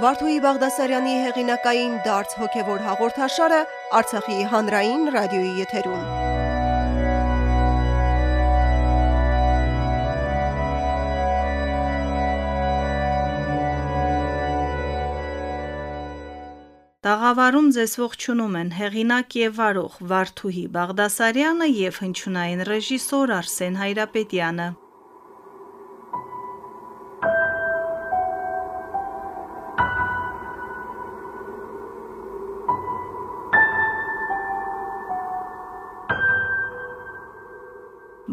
Վարդուհի Բաղդասարյանի հեղինակային դարձ հոգևոր հաղորդաշարը Արցախի հանրային ռադիոյի եթերում։ Տաղավարում ձեզ ողջունում են հեղինակ եւ վարող Վարդուհի Բաղդասարյանը եւ հնչյունային ռեժիսոր Արսեն Հայրապետյանը։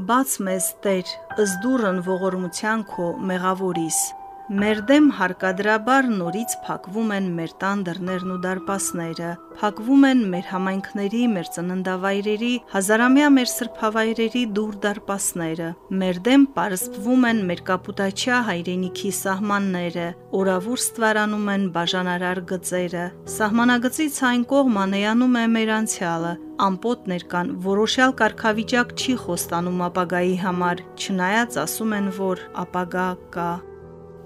Բաց մեզ Տեր, ըզդուրն ողորմության քո մեղավորիս Մեր դեմ հարկադրաբար նորից փակվում են մեր տան դռներն ու դարպասները, փակվում են մեր համայնքների, մեր ծննդավայրերի, հազարամյա մեր սրբավայրերի դուր դարպասները, մեր դեմ պարսպվում են մեր կապուտաչյա հայրենիքի սահմանները, օրավուր ստվարանում են բաժանարար գծերը, սահմանագծից այն կողմ անեանում է մեր անցյալը, ամպոտներ կան, որոշյալ կարգավիճակ չի խոստանում ապագայի համար, չնայած ասում են, որ ապագա կա։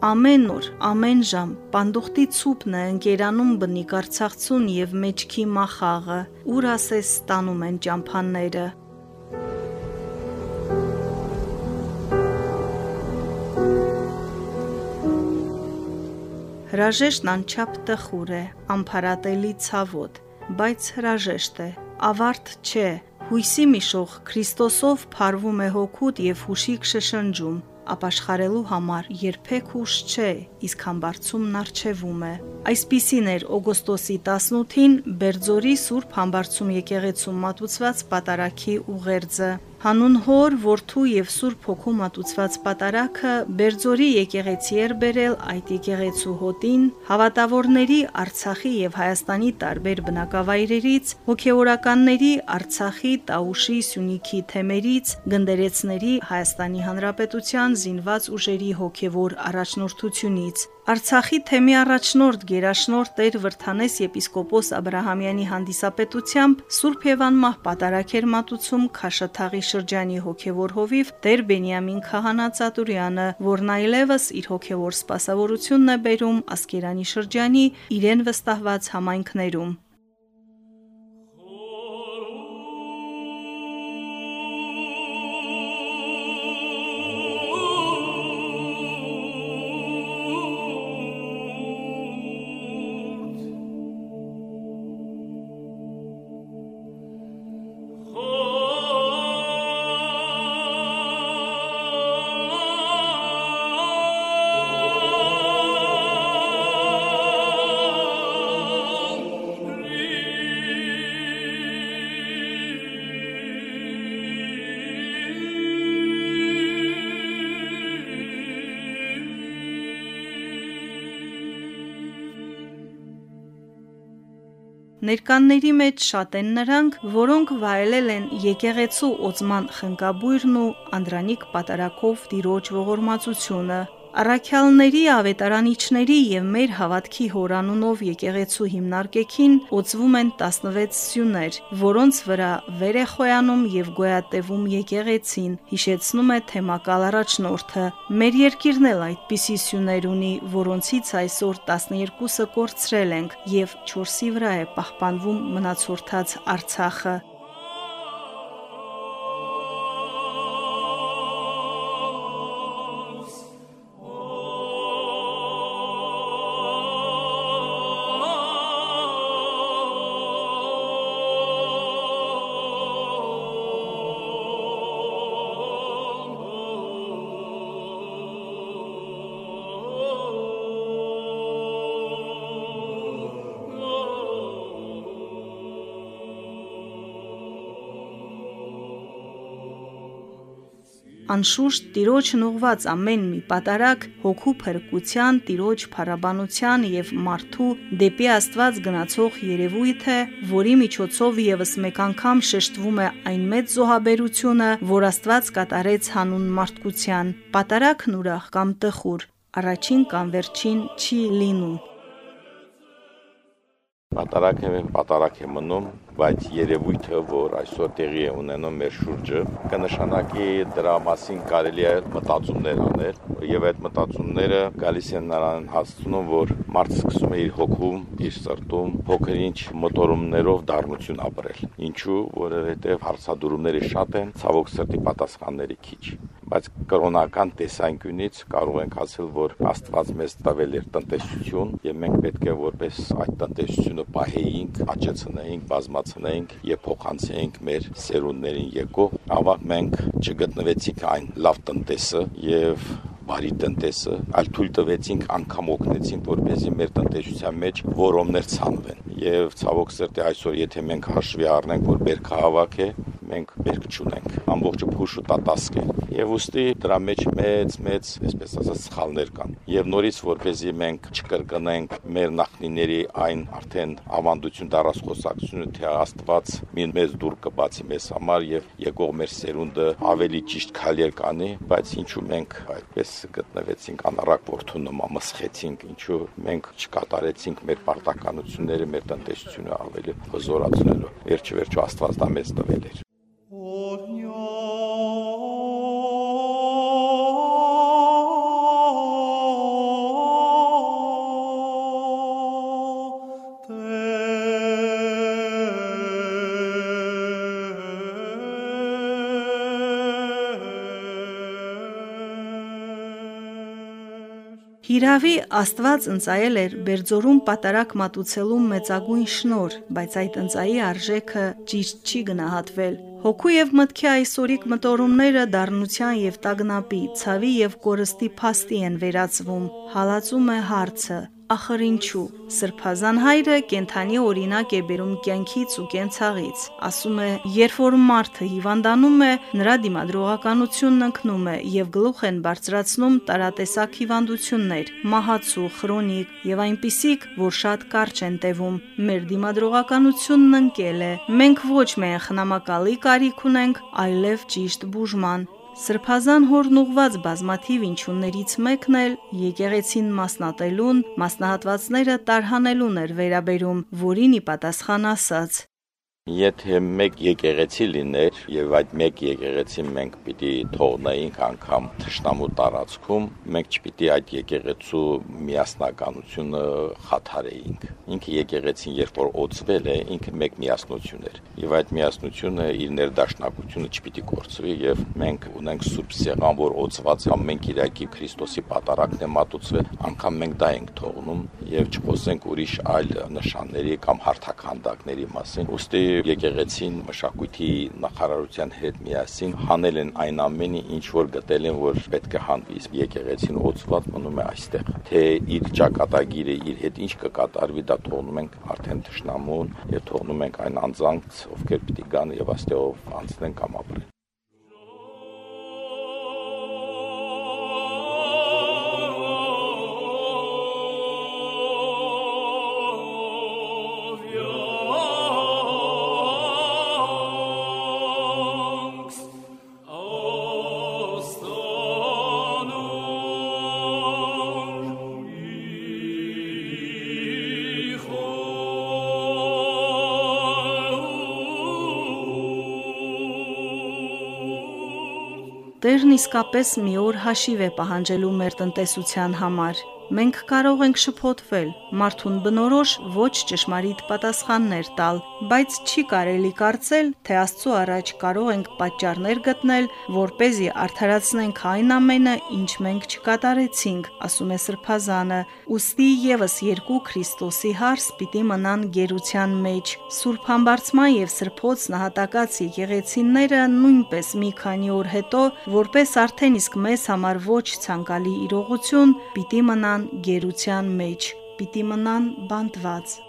Ամեն օր, ամեն ժամ պանդուխտի ցուպն է ընկերանում բնիկ արցախցուն եւ մեջքի մախաղը, ուր ասես ստանում են ճամփանները։ Հրաժեշտն անչափ տխուր է, ամփարատելի ցավոտ, բայց հրաժեշտ է, ավարտ չէ, հույսի միշող Քրիստոսով փարվում է հոգուտ եւ հուշիկ շշնջում, ապաշխարելու համար երբեք ուշ չէ, իսկ համբարձումն արժևում է։ Այսպիսին էր օգոստոսի 18-ին Բերձորի Սուրբ Համբարձում եկեղեցու մատուցված պատարակի ուղերձը։ Հանուն հոր, որդու եւ Սուրբ Հոգու մատուցված պատարակը Բերձորի եկեղեցի էր բերել այդ եկեղեցու հոտին հավատավորների Արցախի եւ Հայաստանի տարբեր բնակավայրերից, հոգեորականների Արցախի, Տաուշի, Սյունիքի թեմերից, գնդերեցների Հայաստանի Հանրապետության զինված ուժերի հոգևոր առաջնորդությունից, Արցախի թեմի առաջնորդ Գերաշնորհ Տեր Վրթանես եպիսկոպոս Աբ รา համյանի հանդիսապետությամբ Սուրբ Եվանմահ պատարակ էր մատուցում Խաշաթաղի շրջանի հոգևոր հովիվ Տեր Բենյամին Քահանա Ծատուրյանը, որն այլևս իր հոգևոր սպասավորությունն է բերում Ասկերանի շրջանի իրեն վստահված համայնքներում։ Ներկանների մեջ շատ են նրանք, որոնք վայելել են եկեղեցու օծման խնկաբույրն ու Անդրանիկ պատարակով տիրոջ ողորմածությունը, Առաքյալների, ավետարանիչների եւ մեր հավատքի հորանունով եկեղեցու հիմնարկեքին օծվում են 16 սյուներ, որոնց վրա վեր է խոյանում եւ գոյատևում եկեղեցին, հիշեցնում է թեմակալ առաջնորդը։ Մեր երկիրն էլ այդպիսի սյուներ ունի, որոնցից այսօր 12-ը կորցրել ենք եւ 4-ի վրա է պահպանվում մնացորդած Արցախը։ Անշուշտ Տիրոջն ուղված ամեն մի պատարակ հոգու փրկության, Տիրոջ փառաբանության եւ մարդու դեպի Աստված գնացող երևույթ է, որի միջոցով եւս մեկ անգամ շեշտվում է այն մեծ զոհաբերությունը, որ Աստված կատարեց հանուն մարդկության։ Պատարակն ուրախ կամ տխուր, առաջին կամ վերջին չի լինում։ Պատարակը պատարակ է մնում բայց երևույթը, որ այսօր տեղի է ունենում մեր շուրջը, կնշանակի դրա մասին կարելի է մտածումներ անել եւ այդ մտածումները գալիս են նրան հասցնում, որ մարդը սկսում է իր հոգում, իր սրտում փոքր-ինչ մոտորումներով դառնություն ապրել։ Ինչու, որովհետեւ հարցադրումները շատ են, ցավոք սրտի պատասխանների քիչ բայց կրոնական տեսանկյունից կարող ենք ասել, որ Աստված մեզ տվել էր տնտեսություն եւ մենք պետք է որպես այդ տնտեսությունը պահեինք, աճեցնեինք, բազմացնեինք եւ փոխանցեինք մեր սերունդներին եկող։ Ավակ մենք չգտնվեցինք այն լավ տնտեսը եւ բարի տնտեսը, այլ թույլ տվեցինք անգամ օգնեցինք, որպեսզի մեր տնտեսության մեջ որոմներ ցանվեն։ Եվ ցավոք սրտի այսօր եթե մենք հաշվի առնենք, որ բերքահավաք է, մենք բերք չունենք։ Ամբողջը փուշ ու տատասկ է եւ ուստի դրա մեջ մեծ մեծ, այսպես ասած, սխալներ կան։ Եվ նորից որպեսզի մենք չկրկնենք մեր նախնիների այն արդեն ավանդություն դարած խոսակցությունը, թե Աստված մի մեզ դուր կբացի մեզ համար եւ եկող մեր սերունդը ավելի ճիշտ քալեր կանի, բայց ինչու մենք այդպես գտնվեցինք անառակ որդու նման մսխեցինք, ինչու մենք չկատարեցինք մեր պարտականությունները, մեր տնտեսությունը ավելի հզորացնելու։ Վերջիվերջո Աստված դա մեզ տվել էր։ Հիրավի Աստված ընծայել էր Բերձորում պատարակ մատուցելու մեծագույն շնոր, բայց այդ ընծայի արժեքը ճիշտ չի գնահատվել։ Հոգու եւ մտքի այսօրիկ մտորումները դառնության եւ տագնապի, ցավի եւ կորստի փաստի են վերածվում։ Հալածում է հարցը. Ախր ինչու։ Սրբազան հայրը կենթանի օրինակ է բերում կյանքից ու կենցաղից։ Ասում է, երբ որ մարդը հիվանդանում է, նրա դիմադրողականությունն ընկնում է եւ գլուխ են բարձրացնում տարատեսակ հիվանդություններ՝ մահացու, քրոնիկ եւ այնպիսիք, որ շատ կարճ են տևում։ Մեր դիմադրողականությունն ընկել է։ Մենք ոչ միայն խնամակալի կարիք ունենք, այլև ճիշտ բուժման։ Սրբազան հորն ուղված բազմաթիվ ինչուններից մեկն էլ եկեղեցին մասնատելուն, մասնահատվածները տարհանելուն էր վերաբերում, որին ի պատասխան ասաց. Եթե մեկ եկեղեցի լիներ եւ այդ մեկ եկեղեցին մենք պիտի թողնեինք անգամ թշնամու տարածքում, մենք չպիտի այդ եկեղեցու միասնականությունը խաթարեինք։ Ինքը եկեղեցին երբ որ օծվել է, ինքը մեկ միասնություն էր։ Եվ այդ միասնությունը իր ներդաշնակությունը չպիտի կորցվի եւ մենք ունենք սուրբ սեղան, որ օծված է ամեն Կիրակի Քրիստոսի պատարակն է մատուցվել, անգամ մենք դա ենք թողնում եւ չխոսենք ուրիշ այլ նշանների կամ հարթականդակների մասին։ Ոստի եկեղեցին մշակույթի նախարարության հետ միասին հանել են այն ամենը, ինչ որ գտել են, որ պետք է հանվի։ եկեղեցին օծված մնում է այստեղ։ Թե իր ճակատագիրը իր հետ ինչ կկատարվի, դա թողնում ենք արդեն ճշնամուն եւ թողնում ենք այն անձանց, ովքեր պիտի գան եւ աստեղով անցնեն կամ ապրեն։ Տերն իսկապես մի օր հաշիվ է պահանջելու մեր տնտեսության համար մենք կարող ենք շփոթվել, մարդուն բնորոշ ոչ ճշմարիտ պատասխաններ տալ, բայց չի կարելի կարծել, թե Աստծո առաջ կարող ենք պատճառներ գտնել, որ เป զի արդարացնենք այն ամենը, ինչ մենք չկատարեցինք, ասում է Սրբազանը, ուստի եւս երկու Քրիստոսի հարս պիտի մնան գերության մեջ։ Սուրբ Համբարձման եւ Սրբոց նահատակած եկեղեցիները նույնպես մի քանի օր հետո, որպես արդեն իսկ մեզ համար ոչ ցանկալի իրողություն, պիտի մնան գերության մեջ, պիտի մնան բանտված։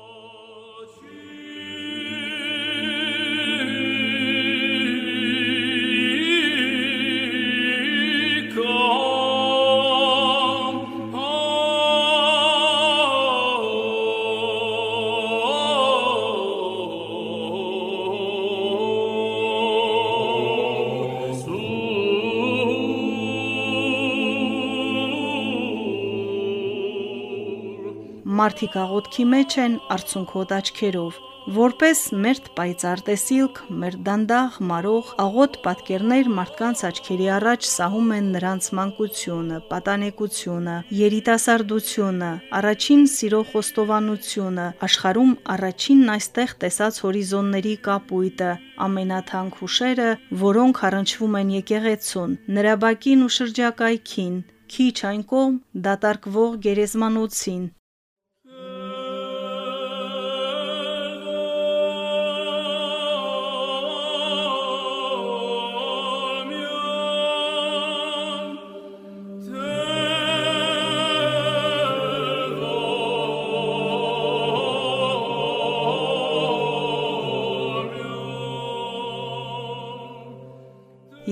Մարդիկ աղոթքի մեջ են արցունքոտ աչքերով։ Որպես մերթ պայծառ տեսիլք, մեր դանդաղ մարող աղոտ պատկերներ մարդկանց աչքերի առաջ սահում են նրանց մանկությունը, պատանեկությունը, երիտասարդությունը, առաջին սիրո խոստովանությունը, աշխարում առաջինն այստեղ տեսած հորիզոնների կապույտը, ամենաթանկ հուշերը, որոնք առնչվում են եկեղեցուն, նրա բակին ու շրջակայքին, քիչ այն կողմ դատարկվող գերեզմանոցին,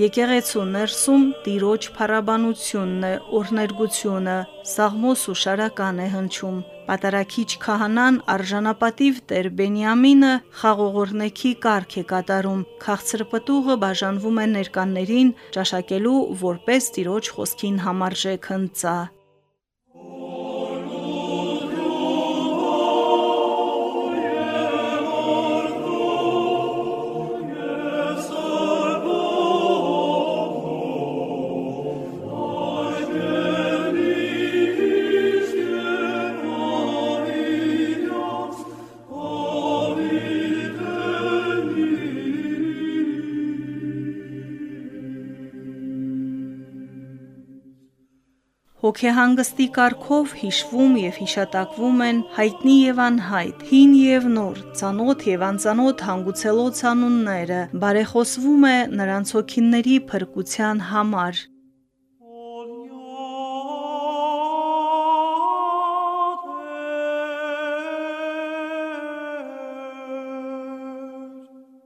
Եկեղեցու ներսում Տիրոջ փառաբանությունն է, օրհներգությունը, Սաղմոս ու շարական է հնչում։ Պատարակիչ քահանան արժանապատիվ Տեր Բենյամինը խաղողորնեքի կարգ է կատարում։ Քաղցր պտուղը բաժանվում է ներկաներին ճաշակելու որպես Տիրոջ խոսքին համարժեք հնծա։ Հոգեհանգստի կարգով հիշվում եւ հիշատակվում են հայտնի եւ անհայտ, հին եւ նոր, ծանոթ եւ անծանոթ հանգուցելոց անունները, բարեխոսվում է նրանց հոգիների փրկության համար։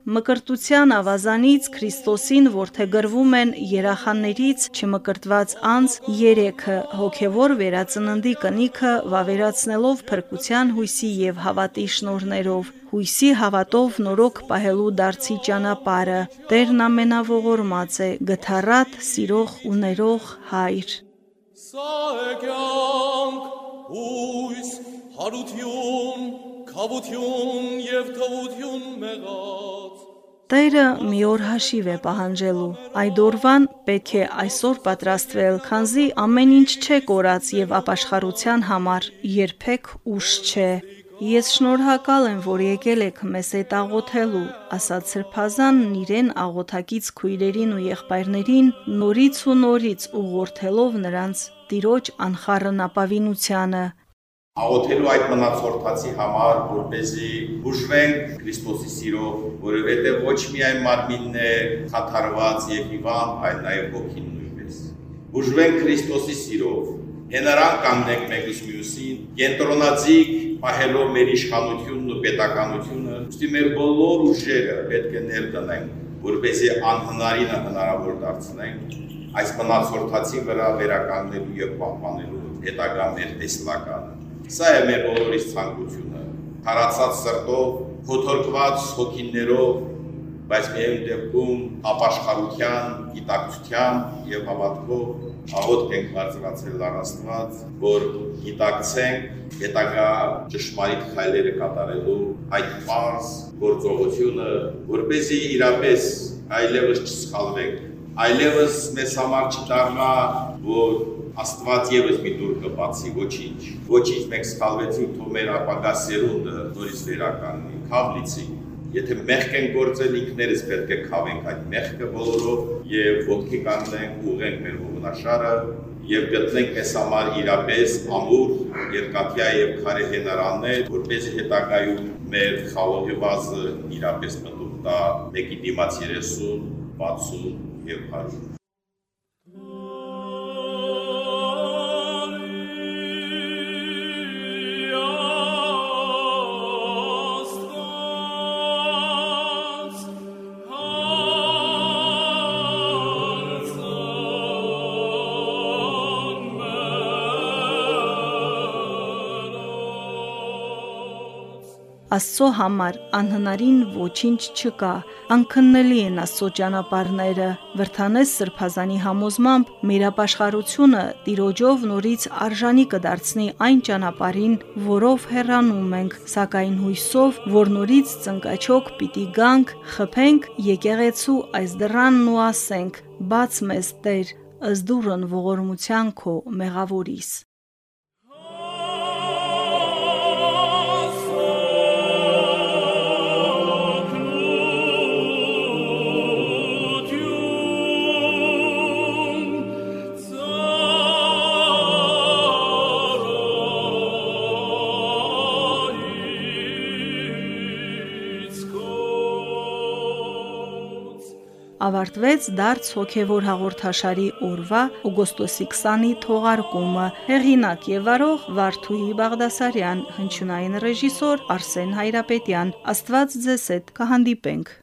Մկրտության ավազանից Քրիստոսին որդեգրվում են երախաներից չմկրտված անձ 3-ը հոգևոր վերածննդի կնիքը վավերացնելով փրկության հույսի եւ հավատի շնորներով հույսի հավատով նորոգ պահելու դարձի ճանապարհը Տերն ամենավորմած է գթառատ սիրող ու ներող հայր Սա է կյանք հույս հարություն խավություն եւ թողություն մեղած Տերը մի օր հաշիվ է պահանջելու։ Այդ օրվան պետք է այսօր պատրաստվել, քանզի ամեն ինչ չէ կորած եւ ապաշխարության համար երբեք ուշ չէ։ Ես շնորհակալ եմ, որ եկել եք մեզ հետ աղոթելու, ասաց Սրբազանն իրեն աղոթակից քույրերին ու եղբայրներին նորից ու նորից ուղղորդելով նրանց տիրոջ անխառն ապավինությանը, աղոթելու այդ մնացորդացի համար, որպեսզի բուժվենք Քրիստոսի սիրով, որովհետև ոչ միայն մարմինն է խաթարված եւ հիվանդ, այլ նաեւ հոգին նույնպես։ Բուժվենք Քրիստոսի սիրով, հենարան կանգնենք մեկս մյուսին, կենտրոնացիկ պահելով մեր իշխանությունն ու պետականությունը, ուստի մեր բոլոր ուժերը պետք է ներդնենք, որպեսզի անհնարինը հնարավոր դարձնենք այս մնացորդացի վրա վերականգնելու եւ պահպանելու հետագա մեր տեսլականը Սա է մեր բոլորիս ցանկությունը։ Հարացած սրտով, փոթորկված հոգիներով, բայց միայն դեպքում ապաշխարության, գիտակցության եւ հավատքով աղոթք ենք բարձրացել առաստված, որ գիտակցենք հետագա ճշմարիտ քայլերը կատարելու այդ པարզ գործողությունը, որպեսզի իրապես այլևս չսխալվենք, այլևս մեզ համար չդառնա, որ Աստված եւս մի դուր կբացի, ոչինչ։ Ոչինչ մենք սխալվեցինք, թող մեր ապագա սերունդը նորից վերականգնի, քավլիցի։ Եթե մեղք են գործել ինքներս պետք է քավենք այդ մեղքը բոլորով եւ ոտքի կանգնենք, ուղենք մեր ողնաշարը եւ գտնենք մեզ համար իրապես ամուր, երկաթյա եւ քարե հենարաններ, որպես հետագայում մեր խաղողի վազը իրապես մտուկ տա մեկի դիմաց 30, 60 եւ 100 Աստծո համար անհնարին ոչինչ չկա։ Անքննելի են Աստծո ճանապարհները։ Վրթանես Սրբազանի համոզմամբ մեր ապաշխարությունը Տիրոջով նորից արժանի կդարձնի այն ճանապարհին, որով հեռանում ենք, սակայն հույսով, որ նորից ծնկաչոք պիտի գանք, խփենք եկեղեցու այս դռանն ու ասենք. Բաց մեզ Տեր, ըսդուրն ողորմության քո մեղավորիս։ ավարտվեց դարձ հոգևոր հաղորդաշարի օրվա օգոստոսի 20-ի թողարկումը։ Հեղինակ եւ վարող Վարդուհի Բաղդասարյան, հնչյունային ռեժիսոր Արսեն Հայրապետյան։ Աստված ձեզ հետ կհանդիպենք